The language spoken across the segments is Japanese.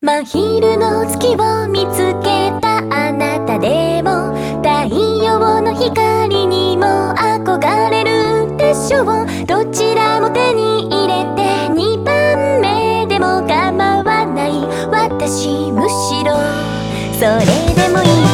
真昼の月を見つけたあなたでも太陽の光にも憧れるでしょう。どちらも手に入れて2番目でも構わない。私むしろそれでもいい。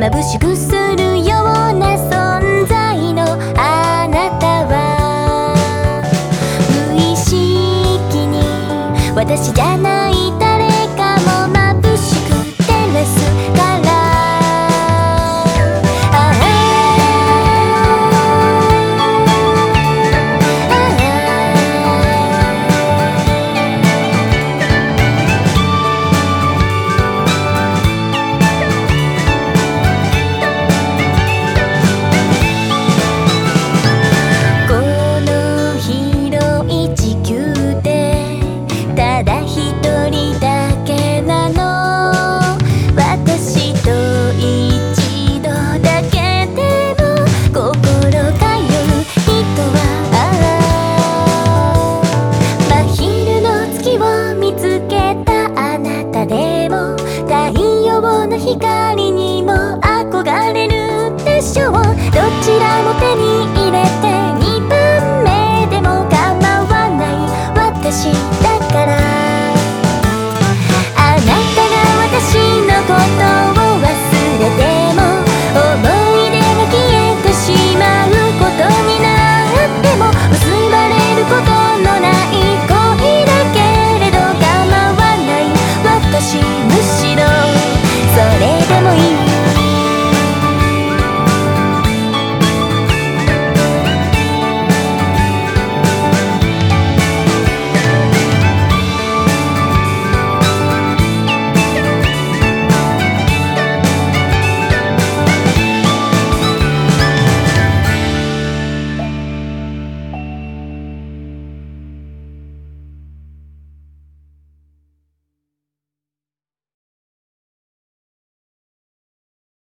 眩しくするような存在のあなたは無意識に私じゃない光にも憧れるでしょう。どちらも手に入れて2番目でも構わない。私だ